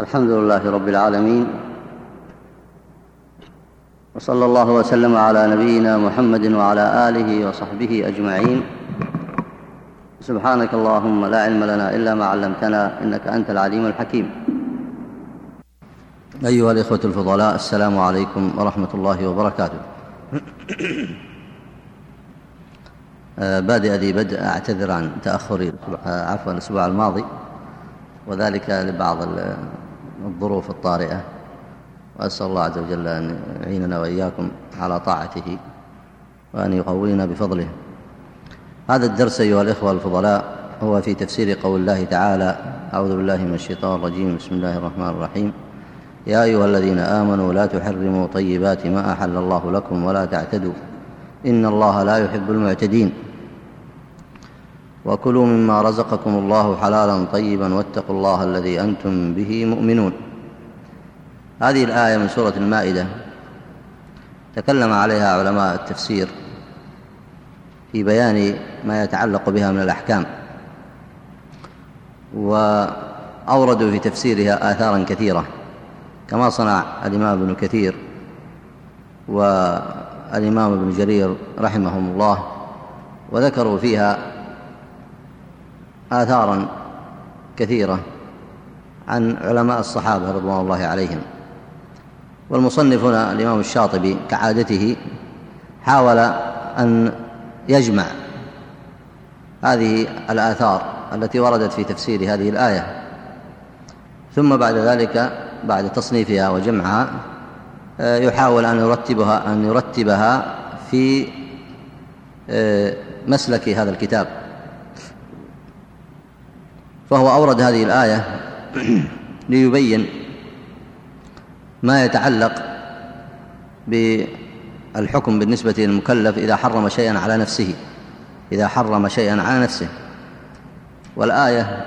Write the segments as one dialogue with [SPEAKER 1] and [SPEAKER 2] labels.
[SPEAKER 1] الحمد لله رب العالمين وصلى الله وسلم على نبينا محمد وعلى آله وصحبه أجمعين. سبحانك اللهم لا علم لنا إلا ما علمتنا إنك أنت العليم الحكيم. أيها الإخوة الفضلاء السلام عليكم ورحمة الله وبركاته. آه، بادئ ذي بدء أعتذر عن تأخري عفوا الأسبوع الماضي وذلك لبعض الظروف الطارئة. وأسأل الله عز وجل أن يعيننا وإياكم على طاعته وأن يقوينا بفضله. هذا الدرس أيها الإخوة الفضلاء هو في تفسير قول الله تعالى أعوذ بالله من الشيطان الرجيم بسم الله الرحمن الرحيم. يا أيها الذين آمنوا لا تحرموا طيبات ما أحل الله لكم ولا تعتدوا. إن الله لا يحب المعتدين. وكلوا مما رزقكم الله حلالا طيبا واتقوا الله الذي أنتم به مؤمنون. هذه الآية من سورة المائدة. تكلم عليها علماء التفسير في بيان ما يتعلق بها من الأحكام. وأوردوا في تفسيرها آثارا كثيرة كما صنع الإمام ابن كثير والإمام ابن جرير رحمهم الله وذكروا فيها آثارا كثيرة عن علماء الصحابة رضوان الله عليهم. والمصنف هنا الإمام الشاطبي كعادته حاول أن يجمع هذه الآثار التي وردت في تفسير هذه الآية ثم بعد ذلك بعد تصنيفها وجمعها آه، يحاول أن يرتبها أن يرتبها في آه، مسلك هذا الكتاب. فهو أورد هذه الآية ليبين ما يتعلق بالحكم بالنسبة للمكلف إذا حرم شيئا على نفسه. إذا حرم شيئا على نفسه. والآية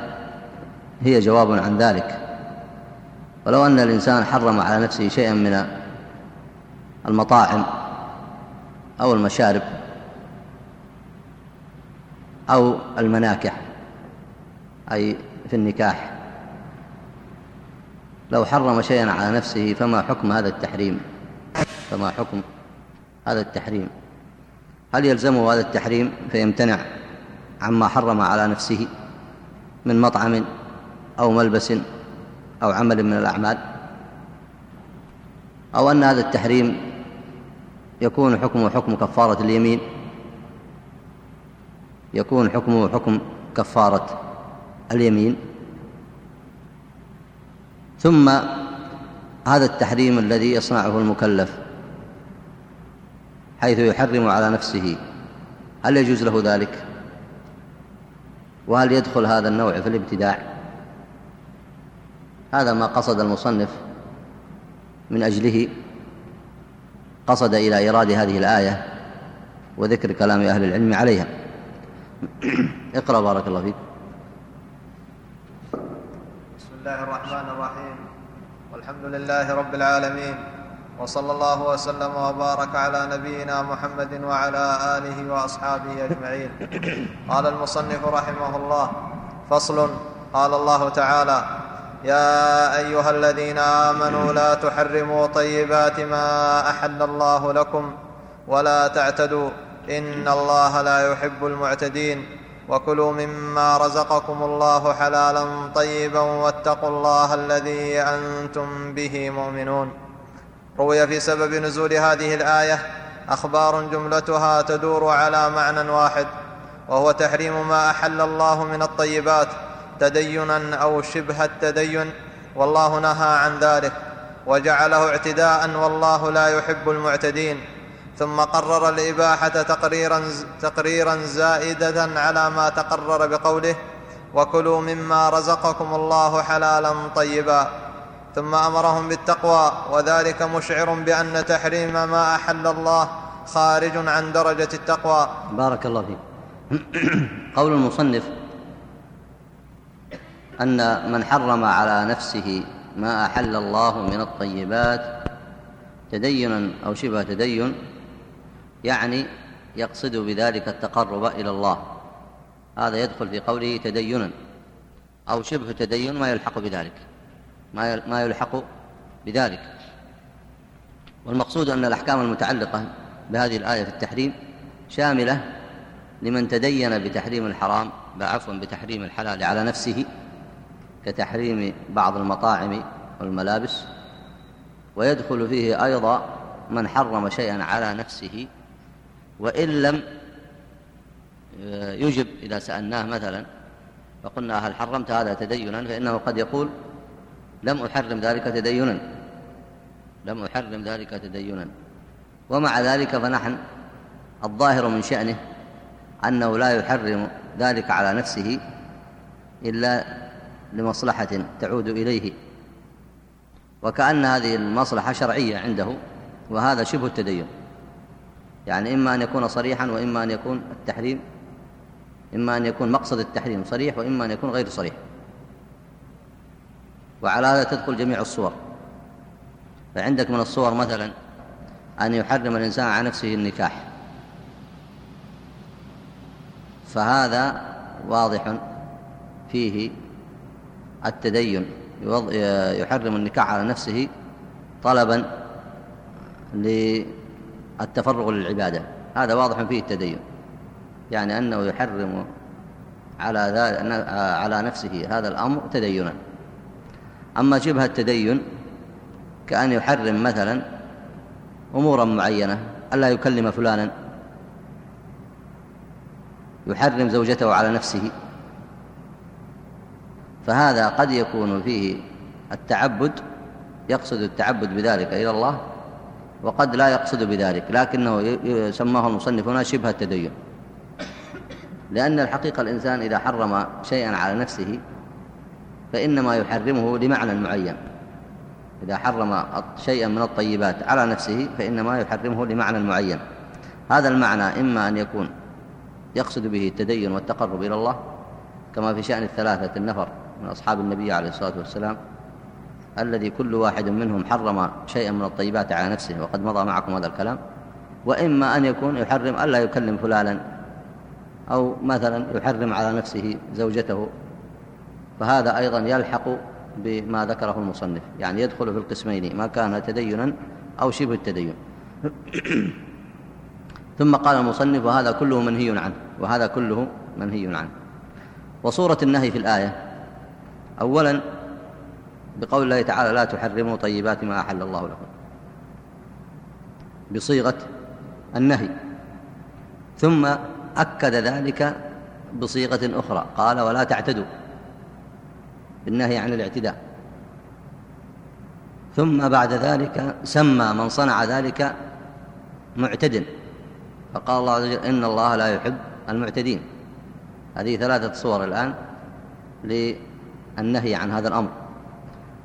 [SPEAKER 1] هي جواب عن ذلك. ولو أن الإنسان حرم على نفسه شيئا من المطاعم أو المشارب أو المناكح أي في النكاح. لو حرم شيئا على نفسه فما حكم هذا التحريم؟ فما حكم هذا التحريم؟ هل يلزمه هذا التحريم فيمتنع عما حرم على نفسه من مطعم أو ملبس أو عمل من الأعمال؟ أو أن هذا التحريم يكون حكمه حكم كفارة اليمين؟ يكون حكمه حكم كفارة اليمين. ثم هذا التحريم الذي يصنعه المكلف حيث يحرم على نفسه. هل يجوز له ذلك؟ وهل يدخل هذا النوع في الابتداع؟ هذا ما قصد المصنف من أجله. قصد إلى إيراد هذه الآية وذكر كلام أهل العلم عليها. اقرأ بارك الله فيك.
[SPEAKER 2] الله الرحمن الرحيم. والحمد لله رب العالمين. وصلى الله وسلم وبارك على نبينا محمد وعلى آله وأصحابه أجمعين. قال المصنف رحمه الله فصل. قال الله تعالى يا أيها الذين آمنوا لا تحرموا طيبات ما أحل الله لكم ولا تعتدوا إن الله لا يحب المعتدين. وكلوا مما رزقكم الله حلالا طيبا واتقوا الله الذي أنتم به مؤمنون. روي في سبب نزول هذه الآية أخبار جملتها تدور على معنى واحد وهو تحريم ما أحل الله من الطيبات تدينا أو شبه التدين والله نهى عن ذلك وجعله اعتداء والله لا يحب المعتدين. ثم قرر الإباحة تقريرا, تقريرا زائدة على ما تقرر بقوله وكلوا مما رزقكم الله حلالا طيبا ثم أمرهم بالتقوى وذلك مشعر بأن تحريم ما أحل الله خارج عن درجة التقوى.
[SPEAKER 1] بارك الله فيك. قول المصنف أن من حرم على نفسه ما أحل الله من الطيبات تدينا أو شبه تدين يعني يقصد بذلك التقرب إلى الله. هذا يدخل في قوله تدينا أو شبه تدين ما يلحق بذلك. ما يلحق بذلك. والمقصود أن الأحكام المتعلقة بهذه الآية في التحريم شاملة لمن تدين بتحريم الحرام عفوا بتحريم الحلال على نفسه كتحريم بعض المطاعم والملابس. ويدخل فيه أيضا من حرم شيئا على نفسه وإن لم يجب إذا سألناه مثلا فقلنا هل حرمت هذا تدينا؟ فإنه قد يقول لم أحرم ذلك تدينا. لم أحرم ذلك تدينا. ومع ذلك فنحن الظاهر من شأنه أنه لا يحرم ذلك على نفسه إلا لمصلحة تعود إليه. وكأن هذه المصلحة شرعية عنده وهذا شبه التدين. يعني إما أن يكون صريحا وإما أن يكون التحريم إما أن يكون مقصد التحريم صريح وإما أن يكون غير صريح. وعلى هذا تدخل جميع الصور. فعندك من الصور مثلا أن يحرم الإنسان على نفسه النكاح. فهذا واضح فيه التدين. يحرم النكاح على نفسه طلبا للتفرغ للعبادة. هذا واضح فيه التدين. يعني أنه يحرم على, على نفسه هذا الأمر تدينا. أما شبه التدين كأن يحرم مثلا أمورا معينة ألا يكلم فلانا يحرم زوجته على نفسه فهذا قد يكون فيه التعبد يقصد التعبد بذلك إلى الله وقد لا يقصد بذلك لكنه سماه المصنف هنا شبه التدين. لأن الحقيقة الإنسان إذا حرم شيئا على نفسه فإنما يحرمه لمعنى معين. إذا حرم شيئا من الطيبات على نفسه فإنما يحرمه لمعنى معين. هذا المعنى إما أن يكون يقصد به التدين والتقرب إلى الله كما في شأن الثلاثة النفر من أصحاب النبي عليه الصلاة والسلام الذي كل واحد منهم حرم شيئا من الطيبات على نفسه وقد مضى معكم هذا الكلام. وإما أن يكون يحرم ألا يكلم فلانا أو مثلا يحرم على نفسه زوجته. فهذا أيضا يلحق بما ذكره المصنف يعني يدخل في القسمين ما كان تدينا أو شبه التدين. ثم قال المصنف وهذا كله منهي عنه وهذا كله منهي عنه. وصورة النهي في الآية أولا بقول الله تعالى لا تحرموا طيبات ما أحل الله لكم. بصيغة النهي. ثم أكد ذلك بصيغة أخرى. قال ولا تعتدوا. بالنهي عن الاعتداء. ثم بعد ذلك سمى من صنع ذلك معتد فقال الله عز وجل إن الله لا يحب المعتدين. هذه ثلاثة صور الآن للنهي عن هذا الأمر.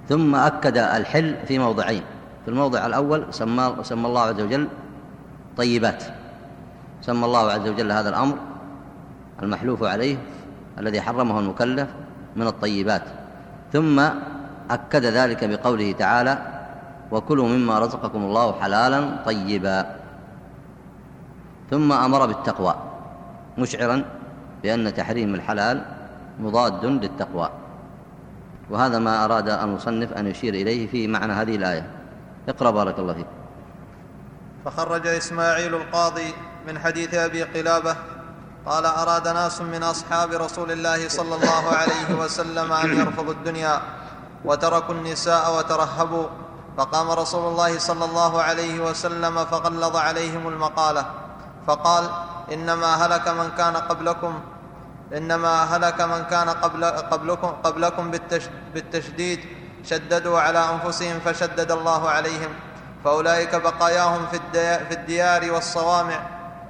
[SPEAKER 1] ثم أكد الحل في موضعين. في الموضع الأول سمى, سمى الله عز وجل طيبات. سمى الله عز وجل هذا الأمر المحلوف عليه الذي حرمه المكلف من الطيبات. ثم أكد ذلك بقوله تعالى وكلوا مما رزقكم الله حلالا طيبا ثم أمر بالتقوى مشعرا بأن تحريم الحلال مضاد للتقوى. وهذا ما أراد المصنف أن يشير إليه في معنى هذه الآية. اقرأ بارك الله فيك.
[SPEAKER 2] فخرج إسماعيل القاضي من حديث أبي قلابة قال أراد ناس من أصحاب رسول الله صلى الله عليه وسلم أن يرفضوا الدنيا وتركوا النساء وترهبوا فقام رسول الله صلى الله عليه وسلم فغلظ عليهم المقالة فقال إنما هلك من كان قبلكم إنما هلك من كان قبل قبلكم, قبلكم بالتشديد شددوا على أنفسهم فشدد الله عليهم. فأولئك بقاياهم في الديار والصوامع.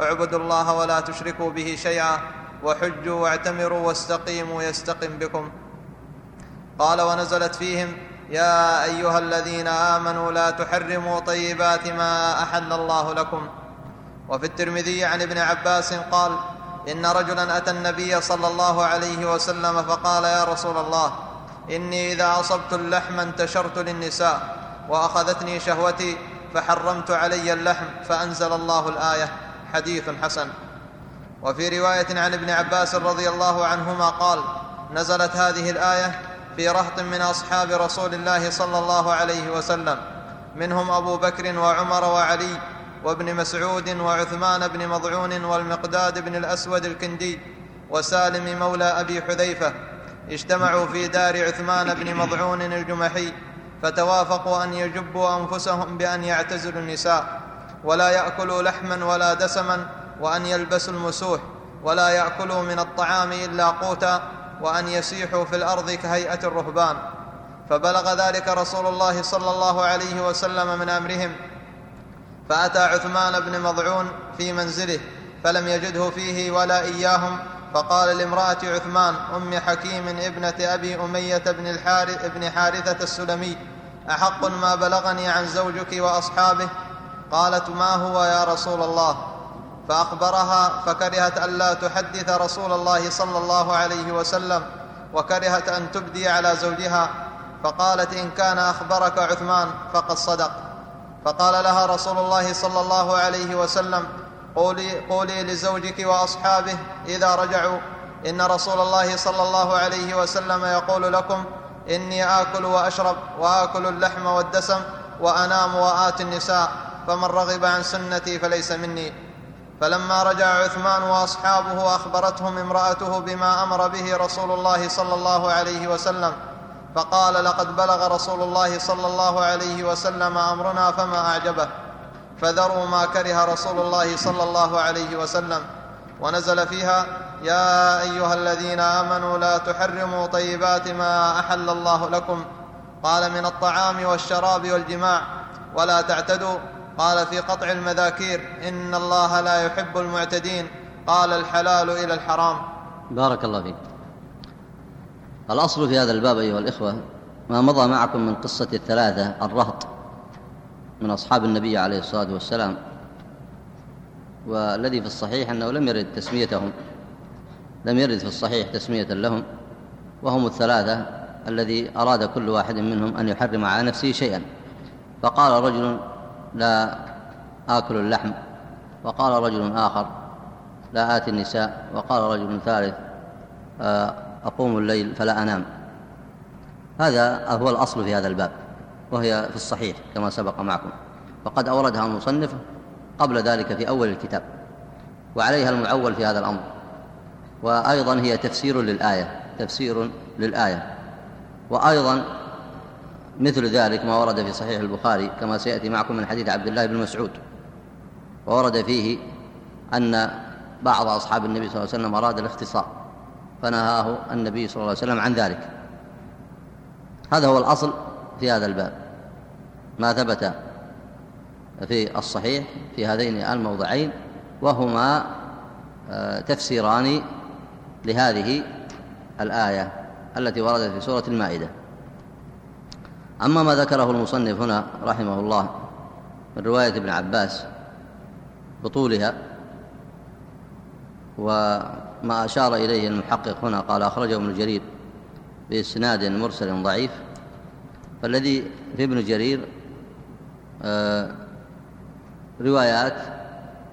[SPEAKER 2] اعبدوا الله ولا تشركوا به شيئا وحجوا واعتمروا واستقيموا يستقم بكم. قال ونزلت فيهم يا أيها الذين آمنوا لا تحرموا طيبات ما أحل الله لكم. وفي الترمذي عن ابن عباس قال إن رجلا أتى النبي صلى الله عليه وسلم فقال يا رسول الله إني إذا أصبت اللحم انتشرت للنساء وأخذتني شهوتي فحرمت علي اللحم فأنزل الله الآية. حديث حسن. وفي رواية عن ابن عباس رضي الله عنهما قال نزلت هذه الآية في رهط من أصحاب رسول الله صلى الله عليه وسلم منهم أبو بكر وعمر وعلي وابن مسعود وعثمان بن مضعون والمقداد بن الأسود الكندي وسالم مولى أبي حذيفة اجتمعوا في دار عثمان بن مضعون الجمحي فتوافقوا أن يجبوا أنفسهم بأن يعتزلوا النساء ولا يأكلوا لحما ولا دسما وأن يلبسوا المسوح ولا يأكلوا من الطعام إلا قوتا وأن يسيحوا في الأرض كهيئة الرهبان فبلغ ذلك رسول الله صلى الله عليه وسلم من أمرهم فأتى عثمان بن مضعون في منزله فلم يجده فيه ولا إياهم فقال لامرأة عثمان أم حكيم ابنة أبي أمية بن الحارث بن حارثة السلمي أحق ما بلغني عن زوجك وأصحابه؟ قالت ما هو يا رسول الله؟ فأخبرها فكرهت الا تحدث رسول الله صلى الله عليه وسلم وكرهت أن تبدي على زوجها فقالت إن كان أخبرك عثمان فقد صدق. فقال لها رسول الله صلى الله عليه وسلم قولي, قولي لزوجك وأصحابه إذا رجعوا. إن رسول الله صلى الله عليه وسلم يقول لكم إني آكل وأشرب وآكل اللحم والدسم وأنام وآتي النساء فمن رغب عن سنتي فليس مني. فلما رجع عثمان وأصحابه أخبرتهم امرأته بما أمر به رسول الله صلى الله عليه وسلم. فقال لقد بلغ رسول الله صلى الله عليه وسلم أمرنا فما أعجبه. فذروا ما كره رسول الله صلى الله عليه وسلم. ونزل فيها يا أيها الذين آمنوا لا تحرموا طيبات ما أحل الله لكم. قال من الطعام والشراب والجماع. ولا تعتدوا. قال في قطع المذاكير إن الله لا يحب المعتدين. قال الحلال إلى الحرام.
[SPEAKER 1] بارك الله فيك. الأصل في هذا الباب أيها الإخوة ما مضى معكم من قصة الثلاثة الرهط من أصحاب النبي عليه الصلاة والسلام والذي في الصحيح أنه لم يرد تسميتهم لم يرد في الصحيح تسمية لهم وهم الثلاثة الذي أراد كل واحد منهم أن يحرم على نفسه شيئا. فقال رجل لا آكل اللحم وقال رجل آخر لا آتي النساء وقال رجل ثالث آه، أقوم الليل فلا أنام. هذا هو الأصل في هذا الباب وهي في الصحيح كما سبق معكم. وقد أوردها المصنف قبل ذلك في أول الكتاب وعليها المعول في هذا الأمر. وأيضا هي تفسير للآية تفسير للآية. وأيضا مثل ذلك ما ورد في صحيح البخاري كما سيأتي معكم من حديث عبد الله بن مسعود. وورد فيه أن بعض أصحاب النبي صلى الله عليه وسلم أراد الاختصار. فنهاه النبي صلى الله عليه وسلم عن ذلك. هذا هو الأصل في هذا الباب. ما ثبت في الصحيح في هذين الموضعين وهما آه، تفسيران لهذه الآية التي وردت في سورة المائدة. أما ما ذكره المصنف هنا رحمه الله من رواية ابن عباس بطولها وما أشار إليه المحقق هنا قال أخرجه ابن جرير بإسناد مرسل ضعيف. فالذي في ابن جرير آه، روايات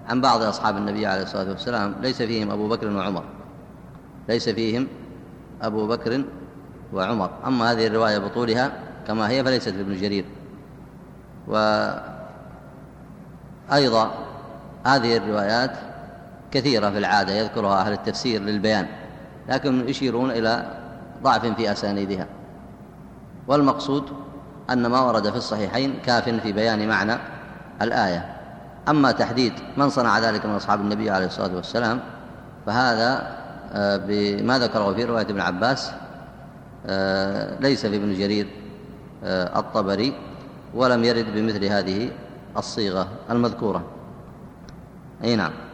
[SPEAKER 1] عن بعض أصحاب النبي عليه الصلاة والسلام ليس فيهم أبو بكر وعمر. ليس فيهم أبو بكر وعمر. أما هذه الرواية بطولها كما هي فليست لابن جرير. وأيضا هذه الروايات كثيرة في العادة يذكرها أهل التفسير للبيان لكن يشيرون إلى ضعف في أسانيدها. والمقصود أن ما ورد في الصحيحين كاف في بيان معنى الآية. أما تحديد من صنع ذلك من أصحاب النبي عليه الصلاة والسلام فهذا آه، بما ذكره في رواية ابن عباس آه، ليس في ابن جرير آه، الطبري ولم يرد بمثل هذه الصيغة المذكورة. أي نعم.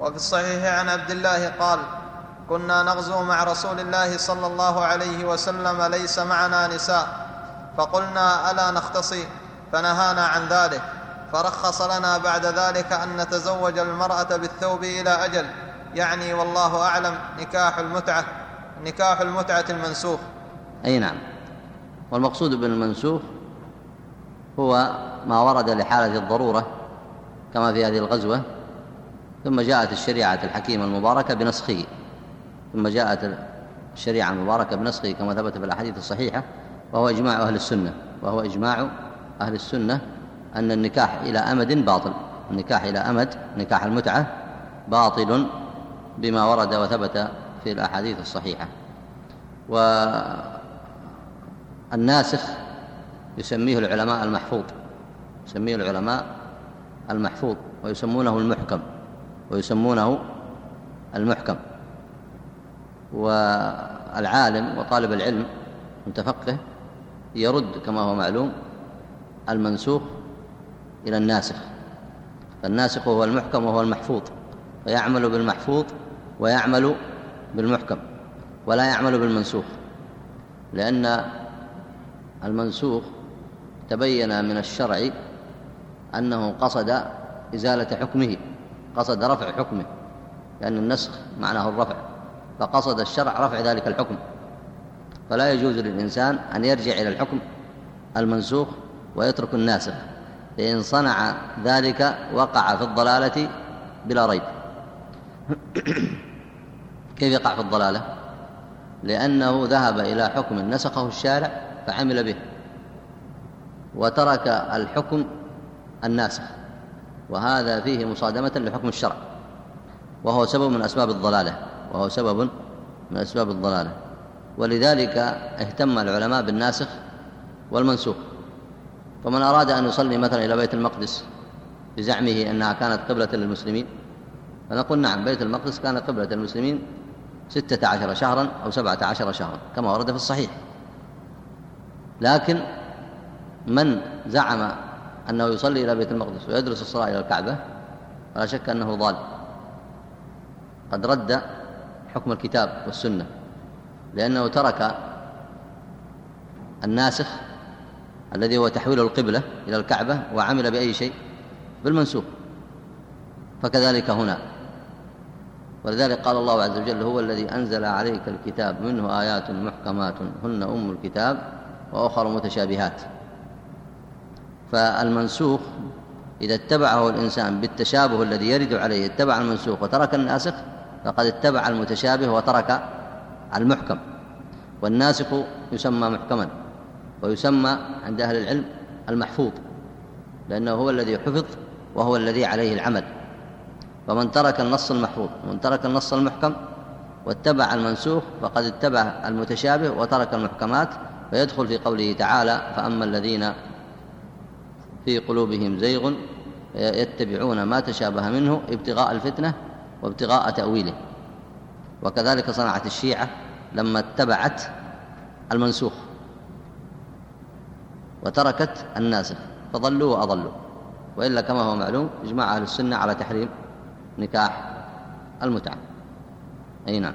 [SPEAKER 2] وفي الصحيح عن عبد الله قال كنا نغزو مع رسول الله صلى الله عليه وسلم ليس معنا نساء. فقلنا ألا نختصي؟ فنهانا عن ذلك. فرخص لنا بعد ذلك أن نتزوج المرأة بالثوب إلى أجل يعني والله أعلم نكاح المتعة نكاح المتعة المنسوخ.
[SPEAKER 1] أي نعم. والمقصود بالمنسوخ هو ما ورد لحالة الضرورة كما في هذه الغزوة ثم جاءت الشريعة الحكيمة المباركة بنسخه. ثم جاءت الشريعة المباركة بنسخه كما ثبت في الأحاديث الصحيحة وهو إجماع أهل السنة. وهو إجماع أهل السنة أن النكاح إلى أمد باطل. النكاح إلى أمد نكاح المتعة باطل بما ورد وثبت في الأحاديث الصحيحة. والناسخ يسميه العلماء المحفوظ. يسميه العلماء المحفوظ ويسمونه المحكم. ويسمونه المحكم. والعالم وطالب العلم متفقه يرد كما هو معلوم المنسوخ إلى الناسخ. فالناسخ هو المحكم وهو المحفوظ فيعمل بالمحفوظ ويعمل بالمحكم ولا يعمل بالمنسوخ. لأن المنسوخ تبين من الشرع أنه قصد إزالة حكمه. قصد رفع حكمه لأن النسخ معناه الرفع فقصد الشرع رفع ذلك الحكم. فلا يجوز للإنسان أن يرجع إلى الحكم المنسوخ ويترك الناسخ فإن صنع ذلك وقع في الضلالة بلا ريب. كيف يقع في الضلالة؟ لأنه ذهب إلى حكم نسخه الشارع فعمل به وترك الحكم الناسخ. وهذا فيه مصادمة لحكم الشرع. وهو سبب من أسباب الضلالة. وهو سبب من أسباب الضلالة. ولذلك اهتم العلماء بالناسخ والمنسوخ. فمن أراد أن يصلي مثلا إلى بيت المقدس بزعمه أنها كانت قبلة للمسلمين فنقول نعم بيت المقدس كان قبلة للمسلمين ستة عشر شهرا أو سبعة عشر شهرا كما ورد في الصحيح. لكن من زعم أنه يصلي إلى بيت المقدس ويدرس الصلاة إلى الكعبة فلا شك أنه ضال. قد رد حكم الكتاب والسنة لأنه ترك الناسخ الذي هو تحويل القبلة إلى الكعبة وعمل بأي شيء بالمنسوخ فكذلك هنا. ولذلك قال الله عز وجل هو الذي أنزل عليك الكتاب منه آيات محكمات هن أم الكتاب وأخر متشابهات. فالمنسوخ إذا اتبعه الإنسان بالتشابه الذي يرد عليه اتبع المنسوخ وترك الناسخ فقد اتبع المتشابه وترك المحكم. والناسخ يسمى محكما ويسمى عند أهل العلم المحفوظ لأنه هو الذي حفظ وهو الذي عليه العمل. فمن ترك النص المحفوظ ومن ترك النص المحكم واتبع المنسوخ فقد اتبع المتشابه وترك المحكمات فيدخل في قوله تعالى فأما الذين في قلوبهم زيغ يتبعون ما تشابه منه ابتغاء الفتنة وابتغاء تأويله. وكذلك صنعت الشيعة لما اتبعت المنسوخ وتركت الناسخ فضلوا وأضلوا. وإلا كما هو معلوم إجماع أهل السنة على تحريم نكاح المتعة. أي نعم.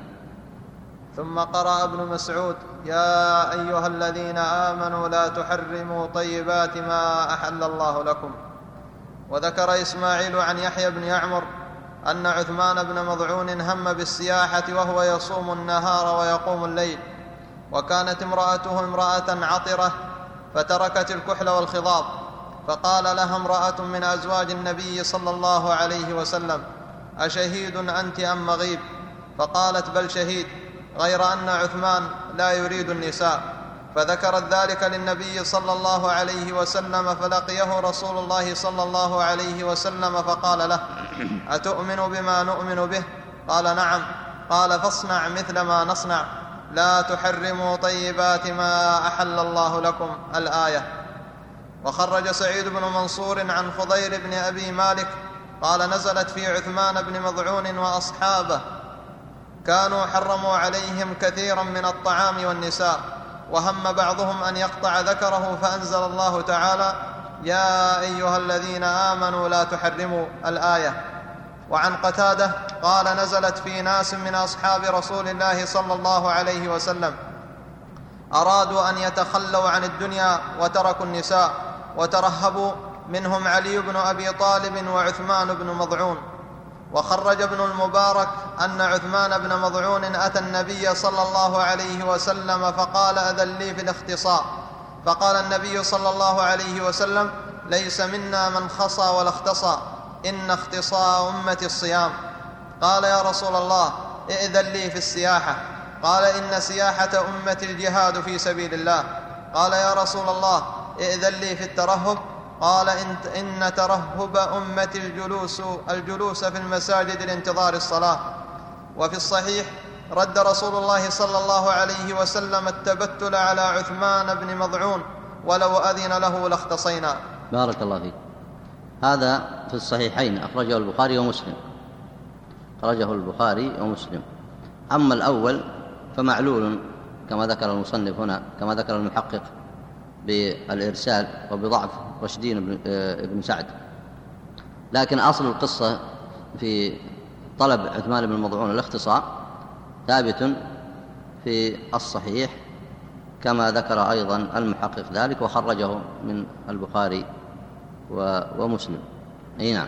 [SPEAKER 2] ثم قرأ ابن مسعود يا أيها الذين آمنوا لا تحرموا طيبات ما أحل الله لكم. وذكر إسماعيل عن يحيى بن يعمر أن عثمان بن مضعون هم بالسياحة وهو يصوم النهار ويقوم الليل وكانت امرأته امرأة عطرة فتركت الكحل والخضاب فقال لها امرأة من أزواج النبي صلى الله عليه وسلم أشهيد أنت أم مغيب؟ فقالت بل شهيد. غير أن عثمان لا يريد النساء فذكرت ذلك للنبي صلى الله عليه وسلم فلقيه رسول الله صلى الله عليه وسلم فقال له أتؤمن بما نؤمن به؟ قال نعم. قال فاصنع مثل ما نصنع. لا تحرموا طيبات ما أحل الله لكم. الآية. وخرج سعيد بن منصور عن خضير بن أبي مالك قال نزلت في عثمان بن مضعون وأصحابه كانوا حرموا عليهم كثيرا من الطعام والنساء وهم بعضهم أن يقطع ذكره فأنزل الله تعالى يا أيها الذين آمنوا لا تحرموا الآية. وعن قتادة قال نزلت في ناس من أصحاب رسول الله صلى الله عليه وسلم أرادوا أن يتخلوا عن الدنيا وتركوا النساء وترهبوا منهم علي بن أبي طالب وعثمان بن مضعون. وخرج ابن المبارك أن عثمان بن مضعون أتى النبي صلى الله عليه وسلم فقال أذن لي في الاختصاء فقال النبي صلى الله عليه وسلم ليس منا من خصى ولا اختصى إن اختصاء امتي الصيام. قال يا رسول الله ائذن لي في السياحة. قال إن سياحة امتي الجهاد في سبيل الله. قال يا رسول الله ائذن لي في الترهب. قال إن, إن ترهب أمتي الجلوس الجلوس في المساجد لانتظار الصلاة. وفي الصحيح رد رسول الله صلى الله عليه وسلم التبتل على عثمان بن مضعون ولو أذن له لاختصينا.
[SPEAKER 1] بارك الله فيك. هذا في الصحيحين أخرجه البخاري ومسلم. أخرجه البخاري ومسلم. أما الأول فمعلول كما ذكر المصنف هنا كما ذكر المحقق. بالإرسال وبضعف رشدين آه، بن سعد. لكن أصل القصة في طلب عثمان بن مضعون الاختصار ثابت في الصحيح كما ذكر أيضا المحقق ذلك وخرجه من البخاري ومسلم. أي نعم.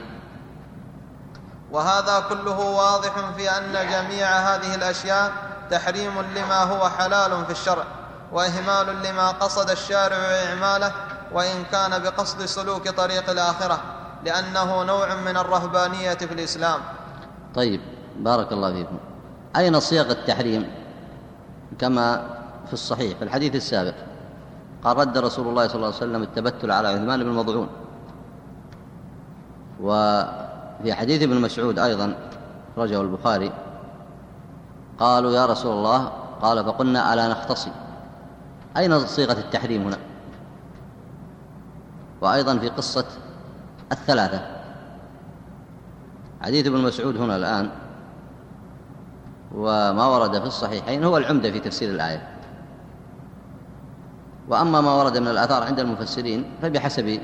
[SPEAKER 2] وهذا كله واضح في أن جميع هذه الأشياء تحريم لما هو حلال في الشرع. وإهمال لما قصد الشارع اعماله وإن كان بقصد سلوك طريق الآخرة لأنه نوع من الرهبانية في الإسلام.
[SPEAKER 1] طيب بارك الله فيكم. أين صيغ التحريم؟ كما في الصحيح في الحديث السابق. قال رد رسول الله صلى الله عليه وسلم التبتل على عثمان بن مضعون. وفي حديث ابن مسعود أيضا رجه البخاري قالوا يا رسول الله قال فقلنا ألا نختصي أين صيغة التحريم هنا؟ وأيضا في قصة الثلاثة. حديث ابن مسعود هنا الآن وما ورد في الصحيحين هو العمدة في تفسير الآية. وأما ما ورد من الآثار عند المفسرين فبحسب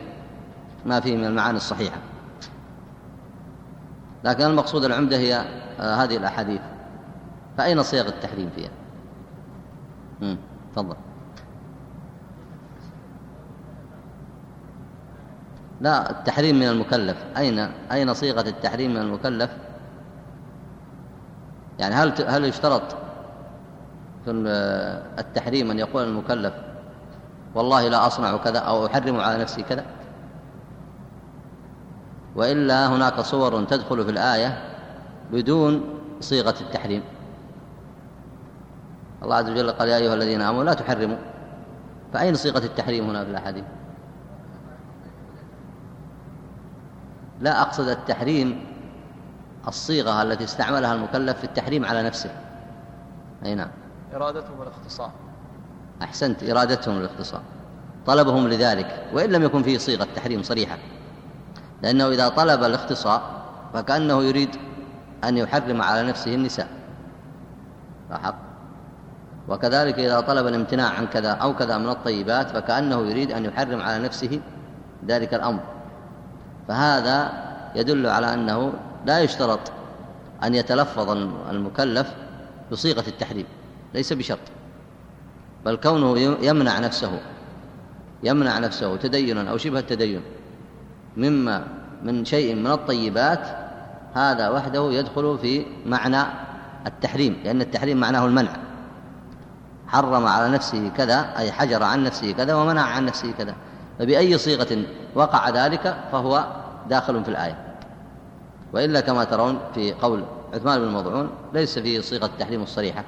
[SPEAKER 1] ما فيه من المعاني الصحيحة. لكن المقصود العمدة هي آه، هذه الأحاديث. فأين صيغ التحريم فيها؟ تفضل. لا التحريم من المكلف. أين أين صيغة التحريم من المكلف؟ يعني هل هل يشترط في التحريم أن يقول المكلف والله لا أصنع كذا أو أحرم على نفسي كذا؟ وإلا هناك صور تدخل في الآية بدون صيغة التحريم. الله عز وجل قال يا أيها الذين آمنوا لا تحرموا. فأين صيغة التحريم هنا في الأحاديث؟ لا أقصد التحريم الصيغة التي استعملها المكلف في التحريم على نفسه. أي نعم.
[SPEAKER 2] إرادتهم الاختصار
[SPEAKER 1] أحسنت إرادتهم الاختصار طلبهم لذلك وإن لم يكن فيه صيغة تحريم صريحة. لأنه إذا طلب الاختصار فكأنه يريد أن يحرم على نفسه النساء. لاحظ وكذلك إذا طلب الامتناع عن كذا أو كذا من الطيبات فكأنه يريد أن يحرم على نفسه ذلك الأمر. فهذا يدل على أنه لا يشترط أن يتلفظ المكلف بصيغة التحريم ليس بشرط بل كونه يمنع نفسه يمنع نفسه تدينا أو شبه التدين مما من شيء من الطيبات هذا وحده يدخل في معنى التحريم لأن التحريم معناه المنع. حرم على نفسه كذا أي حجر عن نفسه كذا ومنع عن نفسه كذا. فبأي صيغة وقع ذلك فهو داخل في الآية. وإلا كما ترون في قول عثمان بن مضعون ليس فيه صيغة التحريم الصريحة.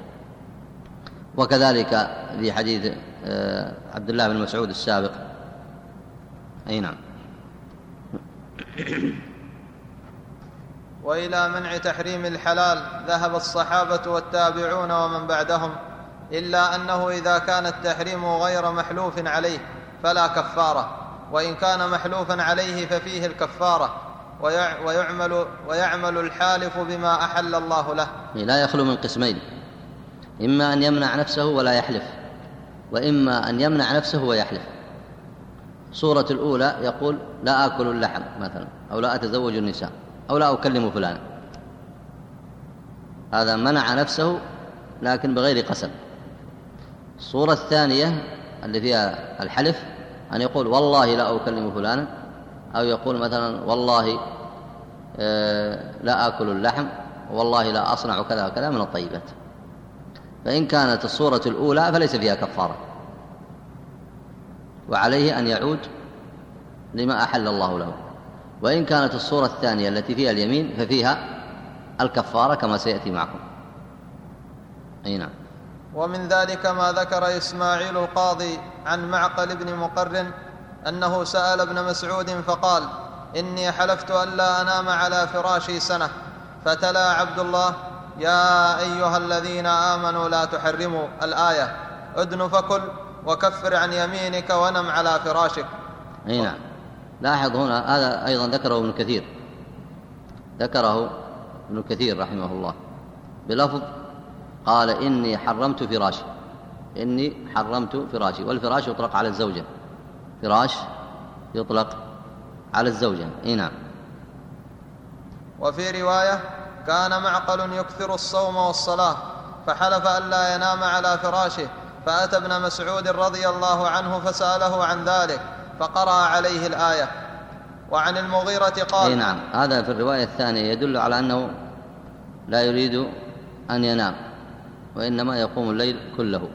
[SPEAKER 1] وكذلك في حديث آه، عبد الله بن مسعود السابق. أي نعم.
[SPEAKER 2] وإلى منع تحريم الحلال ذهب الصحابة والتابعون ومن بعدهم إلا أنه إذا كان التحريم غير محلوف عليه. فلا كفارة وإن كان محلوفا عليه ففيه الكفارة ويعمل ويعمل الحالف بما أحل الله له.
[SPEAKER 1] لا يخلو من قسمين إما أن يمنع نفسه ولا يحلف وإما أن يمنع نفسه ويحلف. صورة الأولى يقول لا آكل اللحم مثلا أو لا أتزوج النساء أو لا أكلم فلانا. هذا منع نفسه لكن بغير قسم. الصورة الثانية اللي فيها الحلف أن يقول والله لا أكلم فلانا أو يقول مثلا والله آه، لا آكل اللحم والله لا أصنع كذا وكذا من الطيبات. فإن كانت الصورة الأولى فليس فيها كفارة. وعليه أن يعود لما أحل الله له. وإن كانت الصورة الثانية التي فيها اليمين ففيها الكفارة كما سيأتي معكم. أي نعم.
[SPEAKER 2] ومن ذلك ما ذكر إسماعيل القاضي عن معقل بن مقرن أنه سأل ابن مسعود فقال إني حلفت الا أنام على فراشي سنة. فتلا عبد الله يا أيها الذين آمنوا لا تحرموا الآية. ادن فكل وكفر عن يمينك ونم على فراشك.
[SPEAKER 1] أي نعم. لاحظ هنا هذا أيضا ذكره ابن كثير. ذكره ابن كثير رحمه الله. بلفظ قال إني حرمت فراشي. إني حرمت فراشي. والفراش يطلق على الزوجة. فراش يطلق على الزوجة. إي نعم.
[SPEAKER 2] وفي رواية كان معقل يكثر الصوم والصلاة فحلف ألا ينام على فراشه فأتى ابن مسعود رضي الله عنه فسأله عن ذلك فقرأ عليه الآية. وعن المغيرة قال
[SPEAKER 1] نعم. هذا في الرواية الثانية يدل على أنه لا يريد أن ينام. وإنما يقوم الليل كله.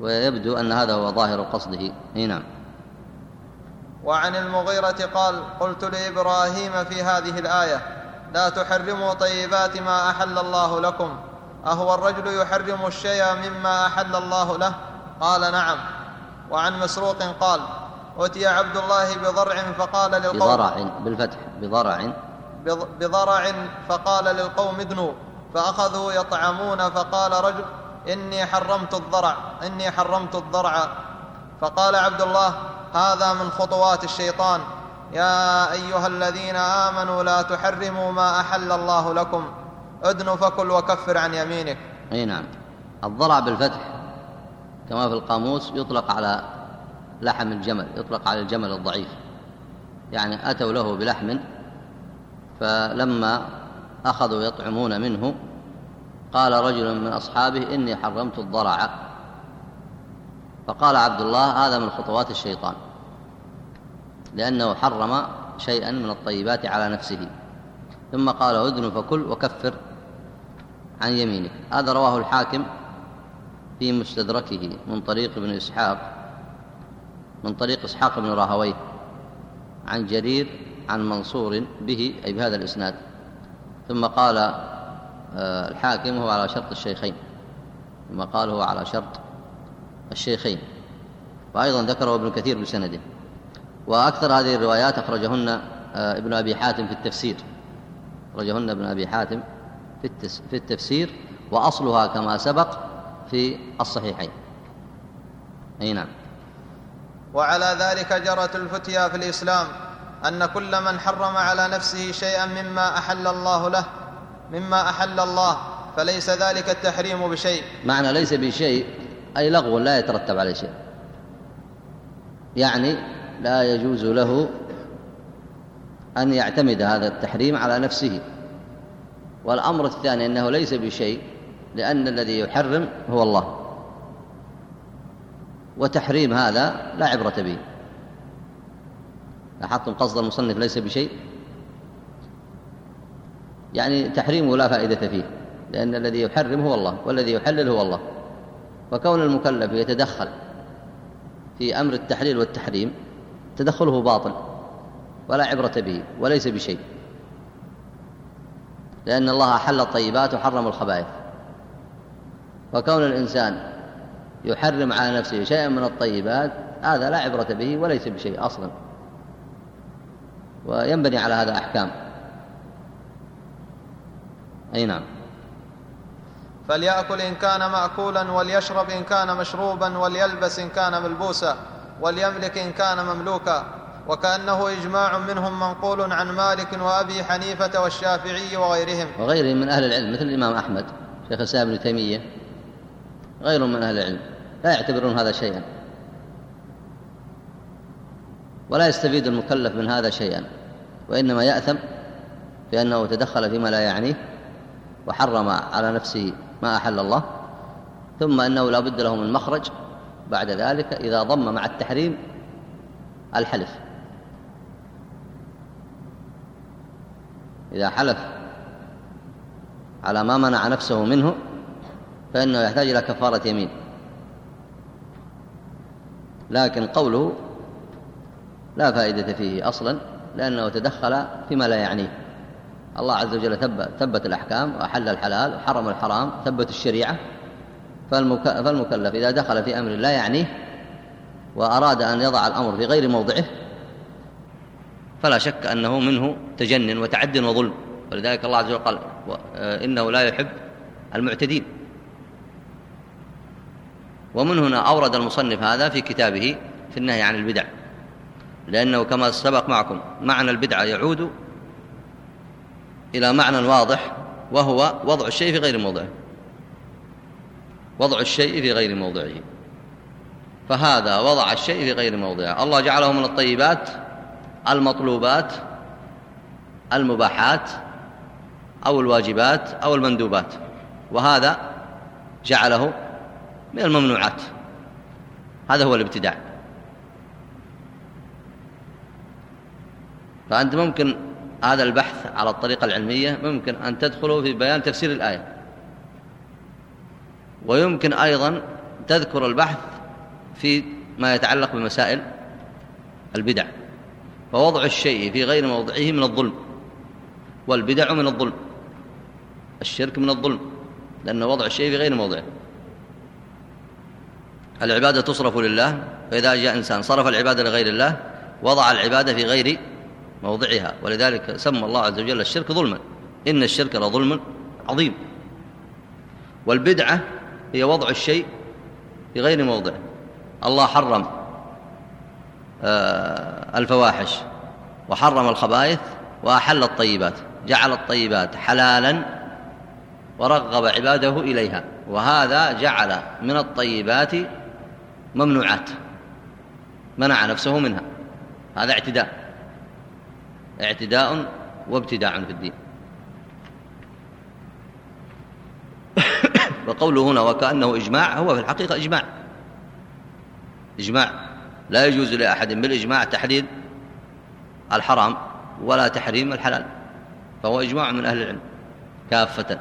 [SPEAKER 1] ويبدو أن هذا هو ظاهر قصده. نعم.
[SPEAKER 2] وعن المغيرة قال قلت لإبراهيم في هذه الآية لا تحرموا طيبات ما أحل الله لكم. أهو الرجل يحرم الشيء مما أحل الله له? قال نعم. وعن مسروق قال أتي عبد الله بضرع فقال للقوم
[SPEAKER 1] بضرع بالفتح. بضرع.
[SPEAKER 2] بضرع فقال للقوم ادنوا فأخذوا يطعمون فقال رجل إني حرمت الضرع إني حرمت الضرع. فقال عبد الله هذا من خطوات الشيطان. يا أيها الذين آمنوا لا تحرموا ما أحل الله لكم. أدن فكل وكفر عن يمينك.
[SPEAKER 1] أي نعم. الضرع بالفتح كما في القاموس يطلق على لحم الجمل يطلق على الجمل الضعيف. يعني أتوا له بلحم فلما أخذوا يطعمون منه. قال رجل من أصحابه إني حرمت الضرع. فقال عبد الله هذا من خطوات الشيطان. لأنه حرم شيئا من الطيبات على نفسه. ثم قال أذن فكل وكفر عن يمينك. هذا رواه الحاكم في مستدركه من طريق ابن إسحاق من طريق إسحاق بن راهويه عن جرير عن منصور به أي بهذا الإسناد. ثم قال آه، الحاكم هو على شرط الشيخين. ثم قال هو على شرط الشيخين. وأيضا ذكره ابن كثير بسنده. وأكثر هذه الروايات أخرجهن آه، ابن أبي حاتم في التفسير. أخرجهن ابن أبي حاتم في التفسير وأصلها كما سبق في الصحيحين. أي نعم.
[SPEAKER 2] وعلى ذلك جرت الفتيا في الإسلام. أن كل من حرم على نفسه شيئا مما أحل الله له مما أحل الله فليس ذلك التحريم بشيء.
[SPEAKER 1] معنى ليس بشيء أي لغو لا يترتب عليه شيء. يعني لا يجوز له أن يعتمد هذا التحريم على نفسه. والأمر الثاني أنه ليس بشيء لأن الذي يحرم هو الله. وتحريم هذا لا عبرة به. لاحظتم قصد المصنف ليس بشيء؟ يعني تحريمه لا فائدة فيه لأن الذي يحرم هو الله والذي يحلل هو الله. وكون المكلف يتدخل في أمر التحليل والتحريم تدخله باطل ولا عبرة به وليس بشيء. لأن الله أحل الطيبات وحرم الخبائث. وكون الإنسان يحرم على نفسه شيئا من الطيبات هذا لا عبرة به وليس بشيء أصلا. وينبني على هذا أحكام. أي نعم.
[SPEAKER 2] فليأكل إن كان مأكولا وليشرب إن كان مشروبا وليلبس إن كان ملبوسا وليملك إن كان مملوكا. وكأنه إجماع منهم منقول عن مالك وأبي حنيفة والشافعي وغيرهم.
[SPEAKER 1] وغيرهم من أهل العلم مثل الإمام أحمد شيخ الإسلام ابن تيمية. غيرهم من أهل العلم. لا يعتبرون هذا شيئا. ولا يستفيد المكلف من هذا شيئا. وإنما يأثم بأنه تدخل فيما لا يعنيه وحرم على نفسه ما أحل الله ثم أنه لا بد له من مخرج بعد ذلك إذا ضم مع التحريم الحلف. إذا حلف على ما منع نفسه منه فإنه يحتاج إلى كفارة يمين. لكن قوله لا فائدة فيه أصلا لأنه تدخل فيما لا يعنيه الله عز وجل ثبت, الأحكام وأحل الحلال وحرم الحرام ثبت الشريعة. فالمكلف إذا دخل في أمر لا يعنيه وأراد أن يضع الأمر في غير موضعه فلا شك أنه منه تجن وتعد وظلم. ولذلك الله عز وجل قال إنه لا يحب المعتدين. ومن هنا أورد المصنف هذا في كتابه في النهي عن البدع. لأنه كما سبق معكم معنى البدعة يعود إلى معنى واضح وهو وضع الشيء في غير موضعه. وضع الشيء في غير موضعه. فهذا وضع الشيء في غير موضعه. الله جعله من الطيبات المطلوبات المباحات أو الواجبات أو المندوبات. وهذا جعله من الممنوعات. هذا هو الابتداع. فأنت ممكن هذا البحث على الطريقة العلمية ممكن أن تدخلوا في بيان تفسير الآية. ويمكن أيضا تذكر البحث في ما يتعلق بمسائل البدع. فوضع الشيء في غير موضعه من الظلم والبدع من الظلم الشرك من الظلم لأن وضع الشيء في غير موضعه. العبادة تصرف لله فإذا جاء إنسان صرف العبادة لغير الله وضع العبادة في غير موضعها. ولذلك سمى الله عز وجل الشرك ظلما. إن الشرك لظلم عظيم. والبدعة هي وضع الشيء في غير موضعه الله حرم آه، الفواحش وحرم الخبائث وأحل الطيبات جعل الطيبات حلالا ورغب عباده إليها. وهذا جعل من الطيبات ممنوعات منع نفسه منها. هذا اعتداء. اعتداء وابتداع في الدين. وقوله هنا وكأنه إجماع هو في الحقيقة إجماع. إجماع. لا يجوز لأحد بالإجماع تحليل الحرام ولا تحريم الحلال. فهو إجماع من أهل العلم كافة.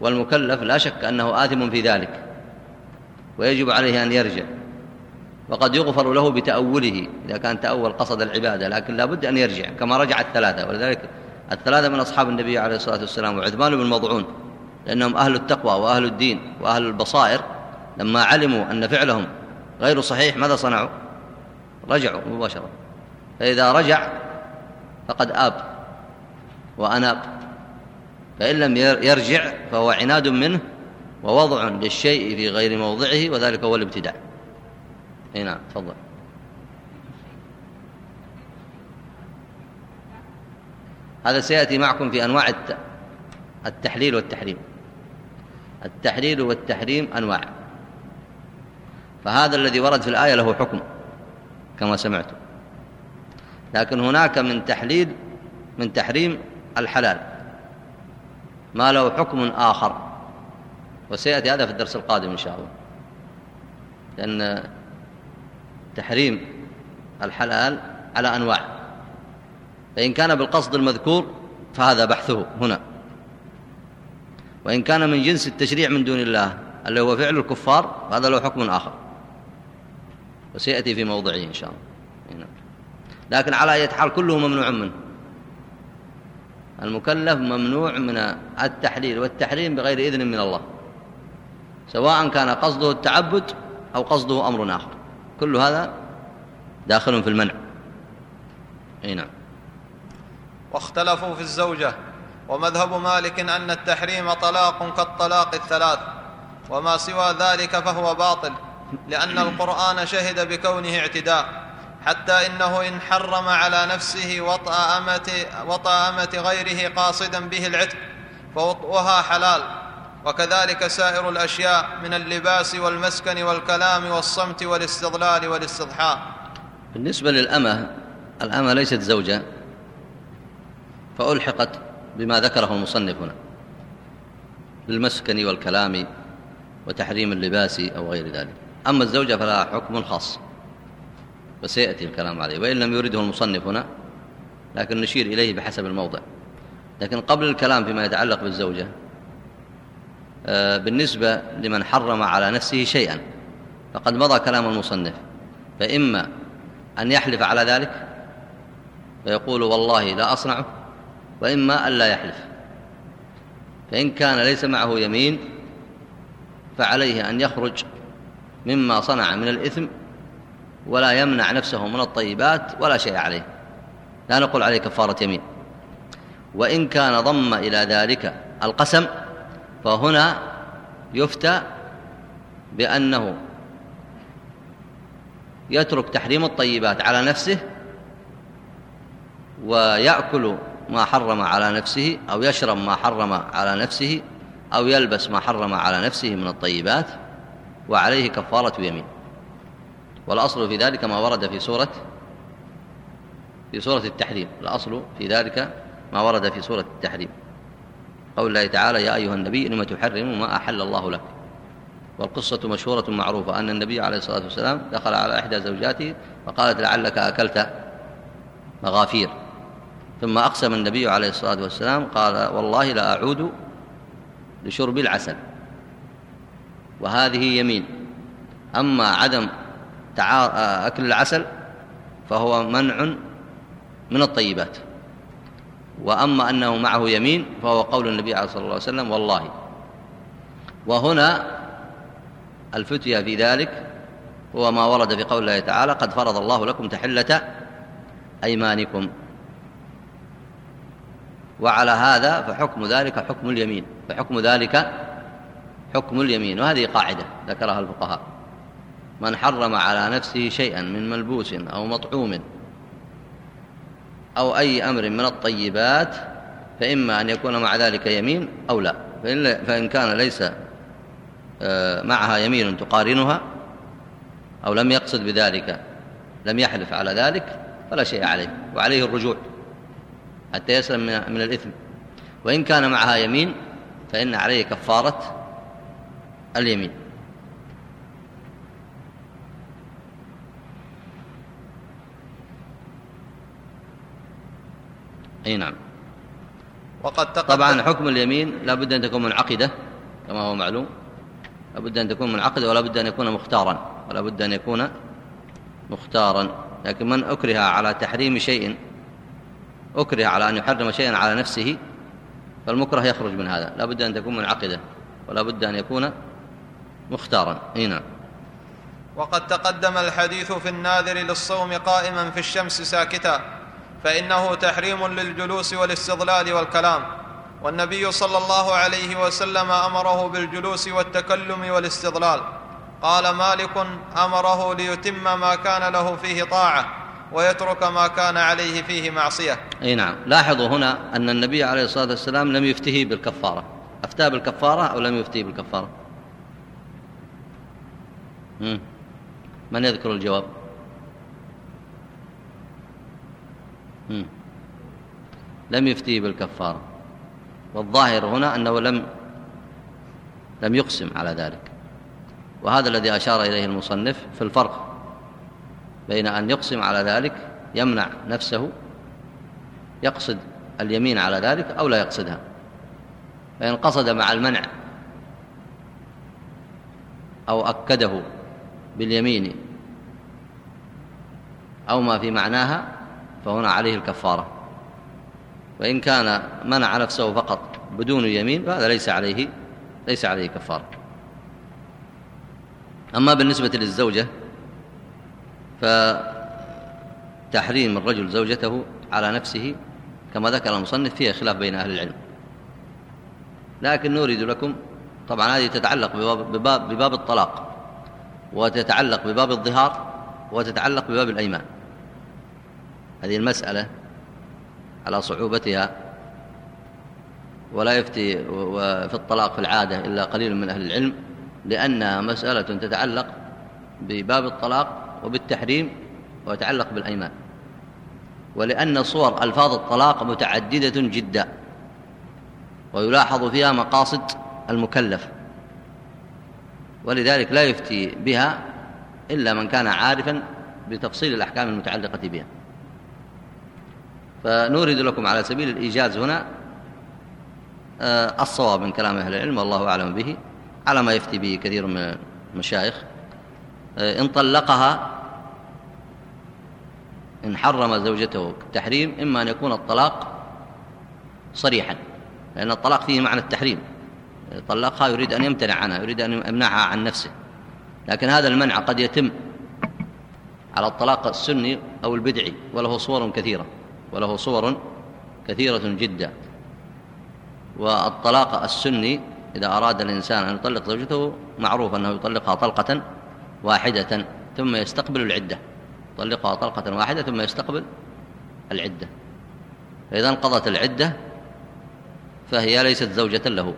[SPEAKER 1] والمكلف لا شك أنه آثم في ذلك ويجب عليه أن يرجع. وقد يغفر له بتأوله إذا كان تأول قصد العبادة لكن لا بد أن يرجع كما رجع الثلاثة ولذلك الثلاثة من أصحاب النبي عليه الصلاة والسلام وعثمان بن مضعون لأنهم أهل التقوى وأهل الدين وأهل البصائر لما علموا أن فعلهم غير صحيح ماذا صنعوا؟ رجعوا مباشرة. فإذا رجع فقد آب وأناب فإن لم يرجع فهو عناد منه ووضع للشيء في غير موضعه وذلك هو الابتداع إي نعم تفضل. هذا سيأتي معكم في أنواع التحليل والتحريم. التحليل والتحريم أنواع. فهذا الذي ورد في الآية له حكم كما سمعتم. لكن هناك من تحليل من تحريم الحلال. ما له حكم آخر. وسيأتي هذا في الدرس القادم إن شاء الله. لأن تحريم الحلال على أنواع. فإن كان بالقصد المذكور فهذا بحثه هنا. وإن كان من جنس التشريع من دون الله اللي هو فعل الكفار فهذا له حكم آخر. وسيأتي في موضعه إن شاء الله. لكن على أي حال كله ممنوع منه. المكلف ممنوع من التحليل والتحريم بغير إذن من الله. سواء كان قصده التعبد أو قصده أمر آخر. كل هذا داخل في المنع. أي نعم.
[SPEAKER 2] واختلفوا في الزوجة ومذهب مالك أن التحريم طلاق كالطلاق الثلاث وما سوى ذلك فهو باطل لأن القرآن شهد بكونه اعتداء حتى إنه إن حرم على نفسه وطأ أمة, وطأ أمة غيره قاصدا به العتق فوطئها حلال. وكذلك سائر الأشياء من اللباس والمسكن والكلام والصمت والاستضلال والاستضحاء
[SPEAKER 1] بالنسبة للأمة الأمة ليست زوجة فألحقت بما ذكره المصنف هنا بالمسكن والكلام وتحريم اللباس أو غير ذلك. أما الزوجة فلها حكم خاص وسيأتي الكلام عليه وإن لم يرده المصنف هنا لكن نشير إليه بحسب الموضع. لكن قبل الكلام فيما يتعلق بالزوجة بالنسبة لمن حرم على نفسه شيئا. فقد مضى كلام المصنف. فإما أن يحلف على ذلك فيقول والله لا أصنعه وإما أن لا يحلف. فإن كان ليس معه يمين فعليه أن يخرج مما صنع من الإثم ولا يمنع نفسه من الطيبات ولا شيء عليه. لا نقول عليه كفارة يمين. وإن كان ضم إلى ذلك القسم فهنا يفتى بأنه يترك تحريم الطيبات على نفسه ويأكل ما حرم على نفسه أو يشرب ما حرم على نفسه أو يلبس ما حرم على نفسه من الطيبات وعليه كفارة يمين. والأصل في ذلك ما ورد في سورة في سورة التحريم. الأصل في ذلك ما ورد في سورة التحريم. قول الله تعالى يا أيها النبي لم تحرم ما أحل الله لك والقصة مشهورة معروفة أن النبي عليه الصلاة والسلام دخل على إحدى زوجاته فقالت لعلك أكلت مغافير. ثم أقسم النبي عليه الصلاة والسلام قال والله لا أعود لشرب العسل. وهذه يمين. أما عدم أكل العسل فهو منع من الطيبات. وأما أنه معه يمين فهو قول النبي صلى الله عليه وسلم والله. وهنا الفتية في ذلك هو ما ورد في قول الله تعالى قد فرض الله لكم تحلة أيمانكم. وعلى هذا فحكم ذلك حكم اليمين فحكم ذلك حكم اليمين. وهذه قاعدة ذكرها الفقهاء. من حرم على نفسه شيئا من ملبوس أو مطعوم أو أي أمر من الطيبات فإما أن يكون مع ذلك يمين أو لا. فإن كان ليس آه، معها يمين تقارنها أو لم يقصد بذلك لم يحلف على ذلك فلا شيء عليه وعليه الرجوع حتى يسلم من الإثم. وإن كان معها يمين فإن عليه كفارة اليمين. أي نعم. وقد تقدم طبعا حكم اليمين لا بد أن تكون منعقدة كما هو معلوم. لا بد أن تكون منعقدة ولا بد أن يكون مختارا ولا بد أن يكون مختارا. لكن من أكره على تحريم شيء أكره على أن يحرم شيئا على نفسه فالمكره يخرج من هذا. لا بد أن تكون منعقدة ولا بد أن يكون مختارا. إي نعم.
[SPEAKER 2] وقد تقدم الحديث في الناذر للصوم قائما في الشمس ساكتا. فإنه تحريم للجلوس والاستظلال والكلام. والنبي صلى الله عليه وسلم أمره بالجلوس والتكلم والاستظلال قال مالك أمره ليتم ما كان له فيه طاعة ويترك ما كان عليه فيه معصية.
[SPEAKER 1] أي نعم. لاحظوا هنا أن النبي عليه الصلاة والسلام لم يفته بالكفارة. أفتاه بالكفارة أو لم يفته بالكفارة؟ من يذكر الجواب؟ لم يفتي بالكفارة. والظاهر هنا أنه لم لم يقسم على ذلك. وهذا الذي أشار إليه المصنف في الفرق بين أن يقسم على ذلك يمنع نفسه يقصد اليمين على ذلك أو لا يقصدها. فإن قصد مع المنع أو أكده باليمين أو ما في معناها فهنا عليه الكفارة. وإن كان منع نفسه فقط بدون يمين فهذا ليس عليه ليس عليه كفارة. أما بالنسبة للزوجة فتحريم الرجل زوجته على نفسه كما ذكر المصنف فيها خلاف بين أهل العلم. لكن نريد لكم طبعا هذه تتعلق بباب, بباب, بباب الطلاق وتتعلق بباب الظهار وتتعلق بباب الأيمان. هذه المسألة على صعوبتها ولا يفتي في الطلاق في العادة إلا قليل من أهل العلم لأنها مسألة تتعلق بباب الطلاق وبالتحريم ويتعلق بالأيمان. ولأن صور ألفاظ الطلاق متعددة جدا ويلاحظ فيها مقاصد المكلف. ولذلك لا يفتي بها إلا من كان عارفا بتفصيل الأحكام المتعلقة بها. فنورد لكم على سبيل الإيجاز هنا آه، الصواب من كلام أهل العلم والله أعلم به على ما يفتي به كثير من المشايخ. آه، إن طلقها إن حرم زوجته التحريم إما أن يكون الطلاق صريحا لأن الطلاق فيه معنى التحريم. طلقها يريد أن يمتنع عنها يريد أن يمنعها عن نفسه. لكن هذا المنع قد يتم على الطلاق السني أو البدعي وله صور كثيرة. وله صور كثيرة جدا. والطلاق السني إذا أراد الإنسان أن يطلق زوجته معروف أنه يطلقها طلقة واحدة ثم يستقبل العدة. يطلقها طلقة واحدة ثم يستقبل العدة. فإذا انقضت العدة فهي ليست زوجة له.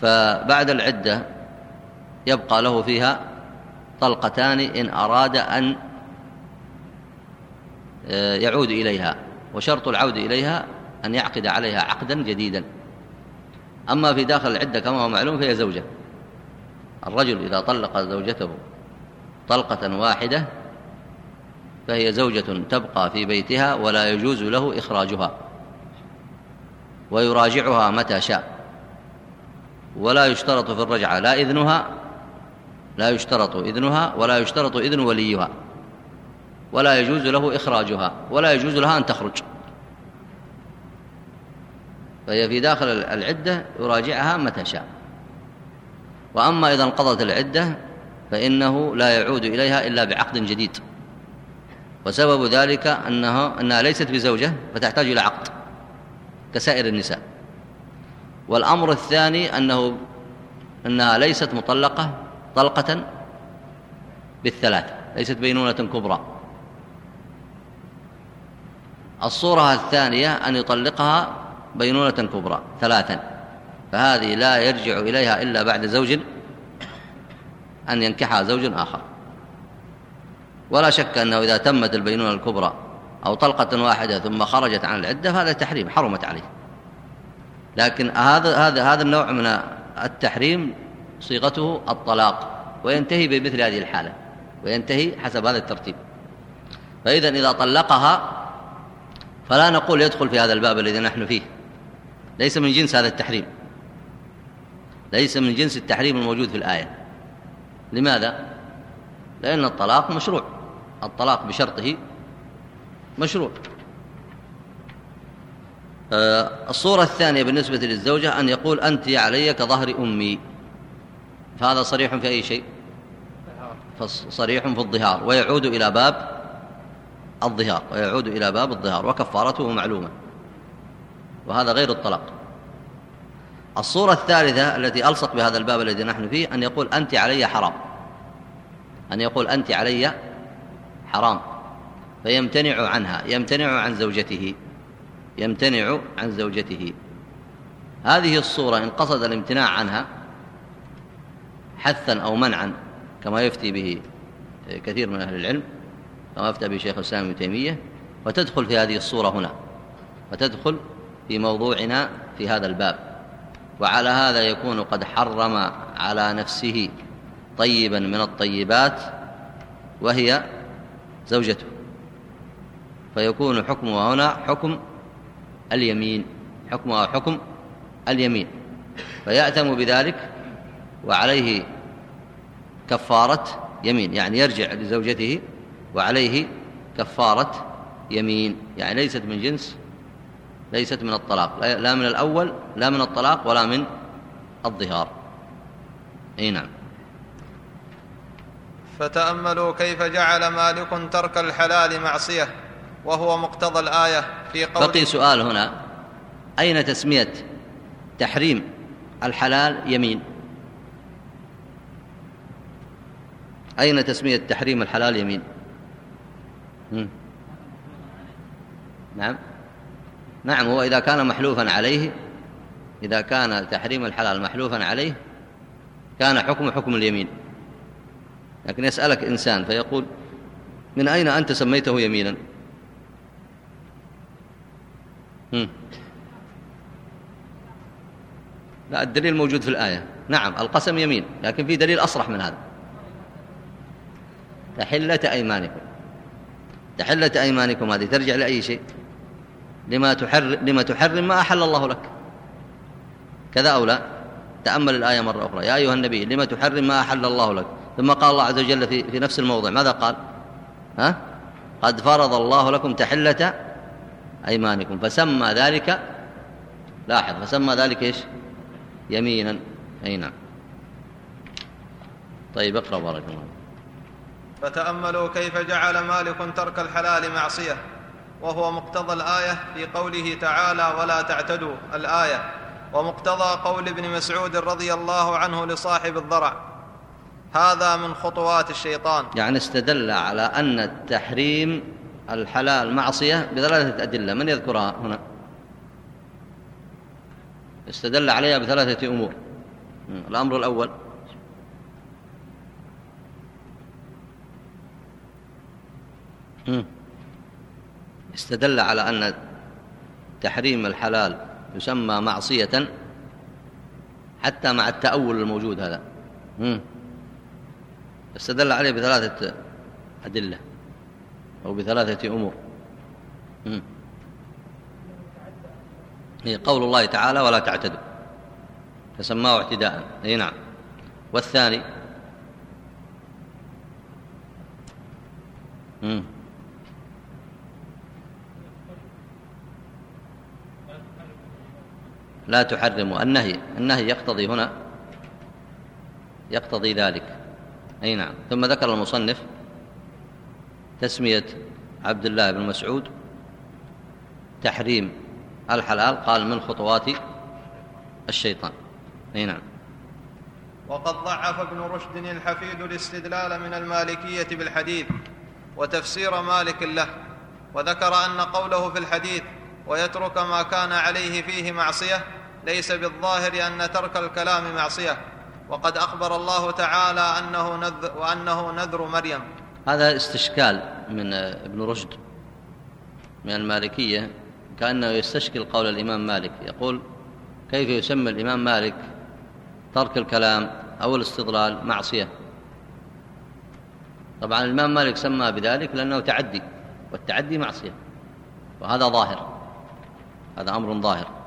[SPEAKER 1] فبعد العدة يبقى له فيها طلقتان إن أراد أن يعود إليها وشرط العود إليها أن يعقد عليها عقدا جديدا. أما في داخل العدة كما هو معلوم فهي زوجة. الرجل إذا طلق زوجته طلقة واحدة فهي زوجة تبقى في بيتها ولا يجوز له إخراجها ويراجعها متى شاء. ولا يشترط في الرجعة لا إذنها لا يشترط إذنها ولا يشترط إذن وليها. ولا يجوز له إخراجها ولا يجوز لها أن تخرج. فهي في داخل العدة يراجعها متى شاء. وأما إذا انقضت العدة فإنه لا يعود إليها إلا بعقد جديد. وسبب ذلك أنها, أنها ليست بزوجة فتحتاج إلى عقد كسائر النساء. والأمر الثاني أنه أنها ليست مطلقة طلقة بالثلاث ليست بينونة كبرى. الصورة الثانية أن يطلقها بينونة كبرى ثلاثا. فهذه لا يرجع إليها إلا بعد زوج أن ينكحها زوج آخر. ولا شك أنه إذا تمت البينونة الكبرى أو طلقة واحدة ثم خرجت عن العدة فهذا تحريم حرمت عليه. لكن هذا هذا هذا النوع من التحريم صيغته الطلاق وينتهي بمثل هذه الحالة وينتهي حسب هذا الترتيب. فإذا إذا طلقها فلا نقول يدخل في هذا الباب الذي نحن فيه. ليس من جنس هذا التحريم. ليس من جنس التحريم الموجود في الآية. لماذا؟ لأن الطلاق مشروع. الطلاق بشرطه مشروع. آه، الصورة الثانية بالنسبة للزوجة أن يقول أنت علي كظهر أمي. فهذا صريح في أي شيء؟ صريح في الظهار. ويعود إلى باب الظهار ويعود إلى باب الظهار وكفارته معلومة وهذا غير الطلاق. الصورة الثالثة التي ألصق بهذا الباب الذي نحن فيه أن يقول أنت علي حرام. أن يقول أنت علي حرام. فيمتنع عنها يمتنع عن زوجته يمتنع عن زوجته. هذه الصورة إن قصد الامتناع عنها حثا أو منعا كما يفتي به كثير من أهل العلم كما أفتى به شيخ الإسلام ابن تيمية؟ وتدخل في هذه الصورة هنا. وتدخل في موضوعنا في هذا الباب. وعلى هذا يكون قد حرم على نفسه طيبا من الطيبات وهي زوجته. فيكون حكمها هنا حكم اليمين. حكمها حكم اليمين. فيأتم بذلك وعليه كفارة يمين يعني يرجع لزوجته وعليه كفارة يمين يعني ليست من جنس ليست من الطلاق لا من الأول لا من الطلاق ولا من الظهار. أي نعم.
[SPEAKER 2] فتأملوا كيف جعل مالك ترك الحلال معصية وهو مقتضى الآية في قول
[SPEAKER 1] بقي سؤال هنا. أين تسمية تحريم الحلال يمين؟ أين تسمية تحريم الحلال يمين؟ نعم. نعم هو إذا كان محلوفا عليه إذا كان تحريم الحلال محلوفا عليه كان حكم حكم اليمين. لكن يسألك إنسان فيقول من أين أنت سميته يمينا؟ لا الدليل موجود في الآية. نعم القسم يمين لكن في دليل أصرح من هذا. تحلة أيمانكم. تحلة أيمانكم هذه ترجع لأي شيء؟ لما تحرم, لما تحرم ما أحل الله لك. كذا أو لا؟ تأمل الآية مرة أخرى. يا أيها النبي لما تحرم ما أحل الله لك؟ ثم قال الله عز وجل في, في نفس الموضع ماذا قال؟ ها؟ قد فرض الله لكم تحلة أيمانكم. فسمى ذلك لاحظ فسمى ذلك إيش؟ يمينا. أي نعم. طيب اقرأ بارك الله
[SPEAKER 2] فتأملوا كيف جعل مالك ترك الحلال معصية وهو مقتضى الآية في قوله تعالى ولا تعتدوا الآية ومقتضى قول ابن مسعود رضي الله عنه لصاحب الضرع هذا من خطوات الشيطان.
[SPEAKER 1] يعني استدل على أن التحريم الحلال معصية بثلاثة أدلة. من يذكرها هنا؟ استدل عليها بثلاثة أمور. الأمر الأول استدل على أن تحريم الحلال يسمى معصية حتى مع التأول الموجود هذا. استدل عليه بثلاثة أدلة أو بثلاثة أمور. هي قول الله تعالى ولا تعتدوا فسماه اعتداء. أي نعم. والثاني مم. لا تحرموا النهي. النهي يقتضي هنا يقتضي ذلك. أي نعم. ثم ذكر المصنف تسمية عبد الله بن مسعود تحريم الحلال قال من خطوات الشيطان. أي نعم.
[SPEAKER 2] وقد ضعف ابن رشد الحفيد الاستدلال من المالكية بالحديث وتفسير مالك له وذكر أن قوله في الحديث ويترك ما كان عليه فيه معصية ليس بالظاهر أن ترك الكلام معصية. وقد أخبر الله تعالى أنه نذر وأنه نذر مريم.
[SPEAKER 1] هذا استشكال من ابن رشد من المالكية كأنه يستشكل قول الإمام مالك. يقول كيف يسمى الإمام مالك ترك الكلام أو الاستضلال معصية؟ طبعا الإمام مالك سمى بذلك لأنه تعدي والتعدي معصية وهذا ظاهر هذا أمر ظاهر.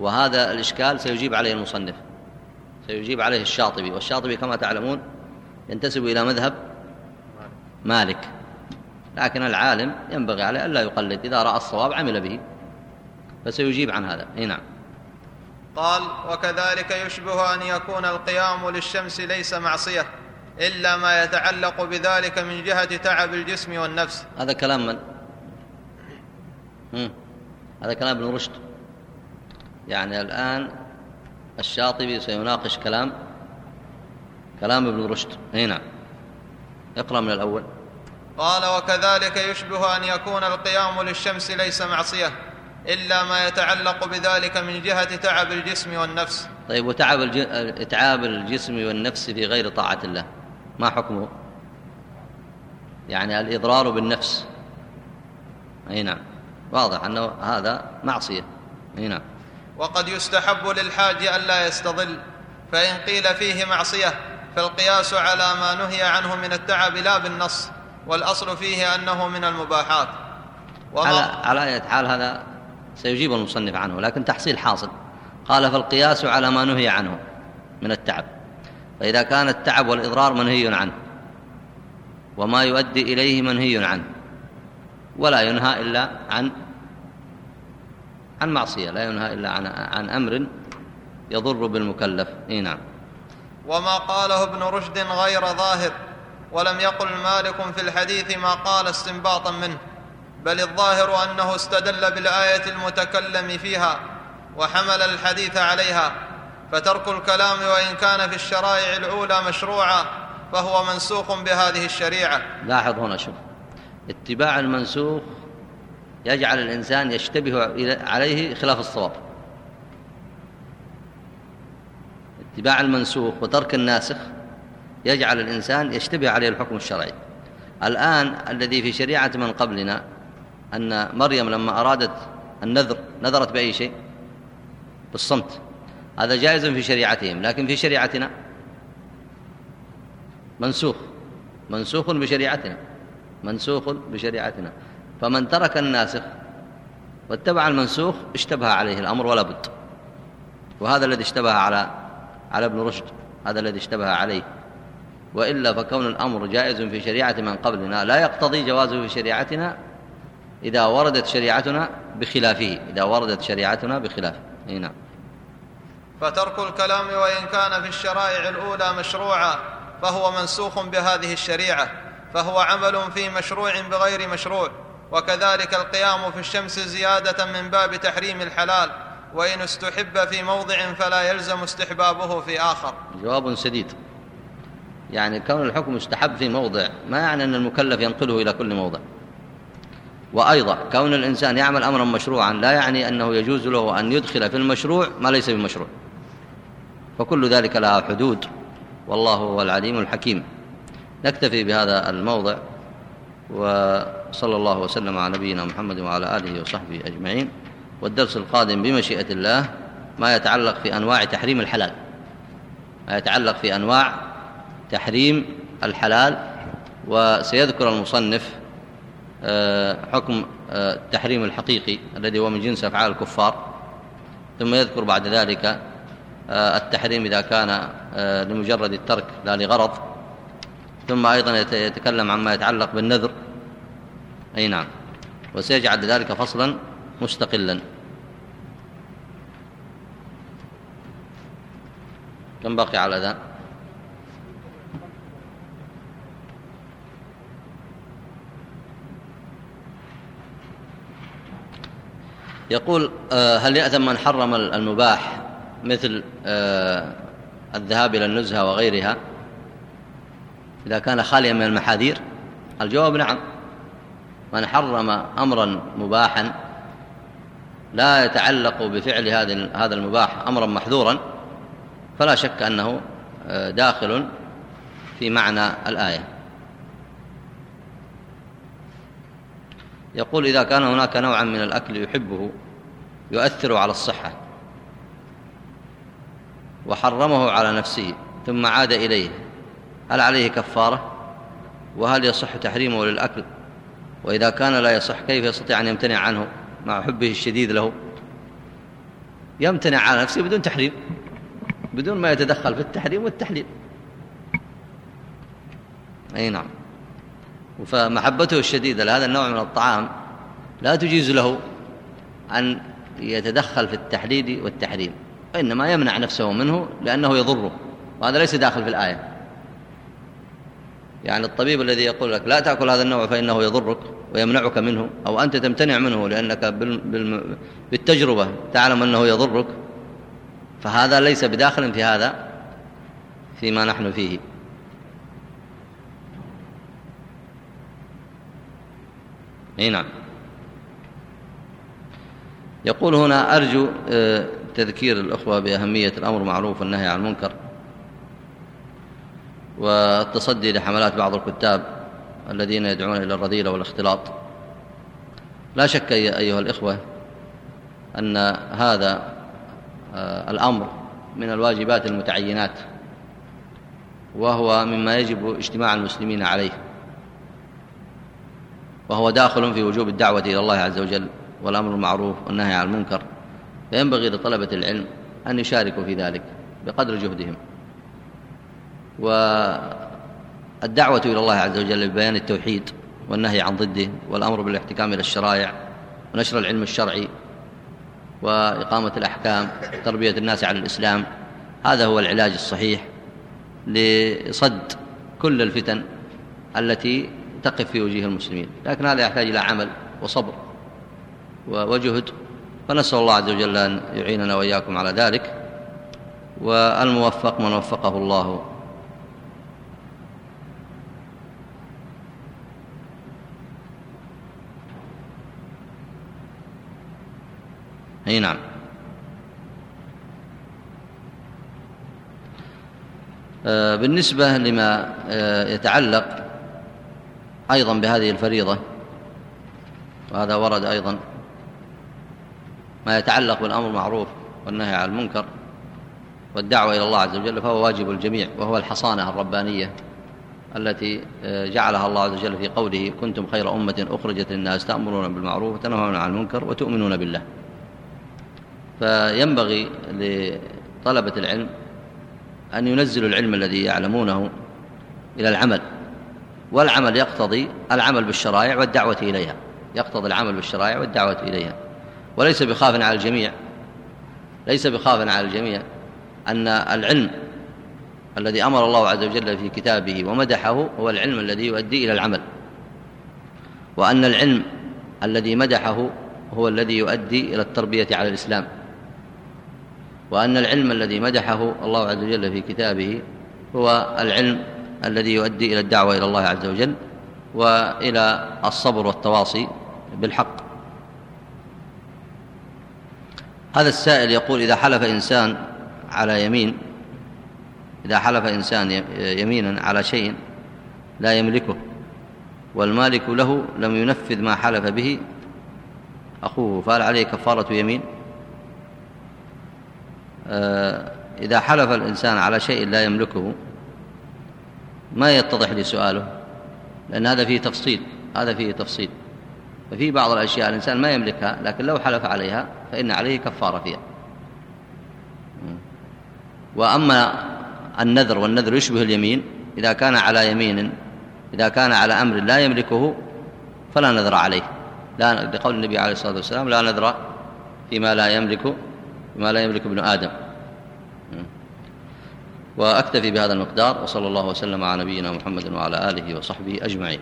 [SPEAKER 1] وهذا الإشكال سيجيب عليه المصنف سيجيب عليه الشاطبي والشاطبي كما تعلمون ينتسب إلى مذهب مالك لكن العالم ينبغي عليه ألا يقلد إذا رأى الصواب عمل به فسيجيب عن هذا إي نعم
[SPEAKER 2] قال وكذلك يشبه أن يكون القيام للشمس ليس معصية إلا ما يتعلق بذلك من جهة تعب الجسم والنفس
[SPEAKER 1] هذا كلام من؟ مم. هذا كلام ابن رشد يعني الآن الشاطبي سيناقش كلام كلام ابن رشد. أي نعم. اقرأ من الأول.
[SPEAKER 2] قال وكذلك يشبه أن يكون القيام للشمس ليس معصية إلا ما يتعلق بذلك من جهة تعب الجسم والنفس.
[SPEAKER 1] طيب وتعب الج... اتعاب الجسم والنفس في غير طاعة الله ما حكمه؟ يعني الإضرار بالنفس. أي نعم. واضح أنه هذا معصية. أي نعم.
[SPEAKER 2] وقد يستحب للحاج ألا يستظل فإن قيل فيه معصية فالقياس على ما نهي عنه من التعب لا بالنص والأصل فيه أنه من المباحات.
[SPEAKER 1] على على أي حال هذا سيجيب المصنف عنه لكن تحصيل حاصل. قال فالقياس على ما نهي عنه من التعب. فإذا كان التعب والإضرار منهي عنه وما يؤدي إليه منهي عنه ولا ينهى إلا عن عن معصية لا ينهى إلا عن, عن أمر يضر بالمكلف. إيه نعم.
[SPEAKER 2] وما قاله ابن رشد غير ظاهر ولم يقل مالك في الحديث ما قال استنباطا منه بل الظاهر أنه استدل بالآية المتكلم فيها وحمل الحديث عليها فترك الكلام وإن كان في الشرائع الأولى مشروعا فهو منسوخ بهذه الشريعة.
[SPEAKER 1] لاحظ هنا شوف اتباع المنسوخ يجعل الإنسان يشتبه عليه خلاف الصواب. اتباع المنسوخ وترك الناسخ يجعل الإنسان يشتبه عليه الحكم الشرعي. الآن الذي في شريعة من قبلنا أن مريم لما أرادت النذر نذرت بأي شيء؟ بالصمت. هذا جائز في شريعتهم لكن في شريعتنا؟ منسوخ. منسوخ بشريعتنا. منسوخ بشريعتنا. فمن ترك الناسخ واتبع المنسوخ اشتبه عليه الأمر ولا بد. وهذا الذي اشتبه على على ابن رشد هذا الذي اشتبه عليه. وإلا فكون الأمر جائز في شريعة من قبلنا لا يقتضي جوازه في شريعتنا إذا وردت شريعتنا بخلافه إذا وردت شريعتنا بخلافه نعم.
[SPEAKER 2] فترك الكلام وإن كان في الشرائع الأولى مشروعا فهو منسوخ بهذه الشريعة فهو عمل في مشروع بغير مشروع. وكذلك القيام في الشمس زيادة من باب تحريم الحلال وإن استحب في موضع فلا يلزم استحبابه في آخر.
[SPEAKER 1] جواب سديد. يعني كون الحكم يستحب في موضع ما يعني أن المكلف ينقله إلى كل موضع. وأيضا كون الإنسان يعمل امرا مشروعا لا يعني أنه يجوز له أن يدخل في المشروع ما ليس بمشروع. فكل ذلك لها حدود والله هو العليم الحكيم. نكتفي بهذا الموضع وصلى الله وسلم على نبينا محمد وعلى آله وصحبه أجمعين. والدرس القادم بمشيئة الله ما يتعلق في أنواع تحريم الحلال. ما يتعلق في أنواع تحريم الحلال. وسيذكر المصنف آه، حكم آه، التحريم الحقيقي الذي هو من جنس أفعال الكفار. ثم يذكر بعد ذلك آه، التحريم إذا كان لمجرد الترك لا لغرض. ثم أيضا يتكلم عما يتعلق بالنذر. أي نعم. وسيجعل ذلك فصلا مستقلا. كم بقي على ذا يقول آه، هل يأثم من حرم المباح مثل آه، الذهاب إلى النزهة وغيرها؟ إذا كان خاليا من المحاذير؟ الجواب نعم. من حرم أمرا مباحا لا يتعلق بفعل هذا المباح أمرا محذورا فلا شك أنه آه، داخل في معنى الآية. يقول إذا كان هناك نوعا من الأكل يحبه يؤثر على الصحة وحرمه على نفسه ثم عاد إليه هل عليه كفارة؟ وهل يصح تحريمه للأكل؟ وإذا كان لا يصح كيف يستطيع أن يمتنع عنه مع حبه الشديد له؟ يمتنع على نفسه بدون تحريم بدون ما يتدخل في التحريم والتحليل. أي نعم. فمحبته الشديدة لهذا النوع من الطعام لا تجيز له أن يتدخل في التحليل والتحريم وإنما يمنع نفسه منه لأنه يضره وهذا ليس داخل في الآية. يعني الطبيب الذي يقول لك لا تأكل هذا النوع فإنه يضرك ويمنعك منه أو أنت تمتنع منه لأنك بالتجربة تعلم أنه يضرك فهذا ليس بداخل في هذا فيما نحن فيه. إي نعم. يقول هنا أرجو آه، تذكير الأخوة بأهمية الأمر معروف والنهي عن المنكر. والتصدي لحملات بعض الكتاب الذين يدعون إلى الرذيلة والاختلاط. لا شك أيها الإخوة أن هذا آه، الأمر من الواجبات المتعينات وهو مما يجب اجتماع المسلمين عليه وهو داخل في وجوب الدعوة إلى الله عز وجل والأمر المعروف والنهي عن المنكر. فينبغي لطلبة العلم أن يشاركوا في ذلك بقدر جهدهم. والدعوة إلى الله عز وجل ببيان التوحيد والنهي عن ضده والأمر بالاحتكام إلى الشرائع ونشر العلم الشرعي وإقامة الأحكام تربية الناس على الإسلام. هذا هو العلاج الصحيح لصد كل الفتن التي تقف في وجيه المسلمين. لكن هذا يحتاج إلى عمل وصبر وجهد. فنسأل الله عز وجل أن يعيننا وإياكم على ذلك. والموفق من وفقه الله. أي نعم. آه، بالنسبة لما آه، يتعلق أيضا بهذه الفريضة وهذا ورد أيضا ما يتعلق بالأمر المعروف والنهي عن المنكر والدعوة إلى الله عز وجل فهو واجب الجميع وهو الحصانة الربانية التي آه، جعلها الله عز وجل في قوله كنتم خير أمة أخرجت للناس تأمرون بالمعروف وتنهون عن المنكر وتؤمنون بالله. فينبغي لطلبة العلم أن ينزلوا العلم الذي يعلمونه إلى العمل والعمل يقتضي العمل بالشرائع والدعوة إليها يقتضي العمل بالشرائع والدعوة إليها. وليس بخاف على الجميع ليس بخاف على الجميع أن العلم الذي أمر الله عز وجل في كتابه ومدحه هو العلم الذي يؤدي إلى العمل وأن العلم الذي مدحه هو الذي يؤدي إلى التربية على الإسلام. وأن العلم الذي مدحه الله عز وجل في كتابه هو العلم الذي يؤدي إلى الدعوة إلى الله عز وجل وإلى الصبر والتواصي بالحق. هذا السائل يقول إذا حلف إنسان على يمين إذا حلف إنسان يمينا على شيء لا يملكه والمالك له لم ينفذ ما حلف به أخوه فهل عليه كفارة يمين؟ إذا حلف الإنسان على شيء لا يملكه ما يتضح لي سؤاله؟ لأن هذا فيه تفصيل هذا فيه تفصيل. ففي بعض الأشياء الإنسان ما يملكها لكن لو حلف عليها فإن عليه كفارة فيها. وأما النذر والنذر يشبه اليمين إذا كان على يمين إذا كان على أمر لا يملكه فلا نذر عليه. لا لقول النبي عليه الصلاة والسلام لا نذر فيما لا يملك فيما لا يملك ابن آدم. وأكتفي بهذا المقدار وصلى الله وسلم على نبينا محمد وعلى آله وصحبه أجمعين.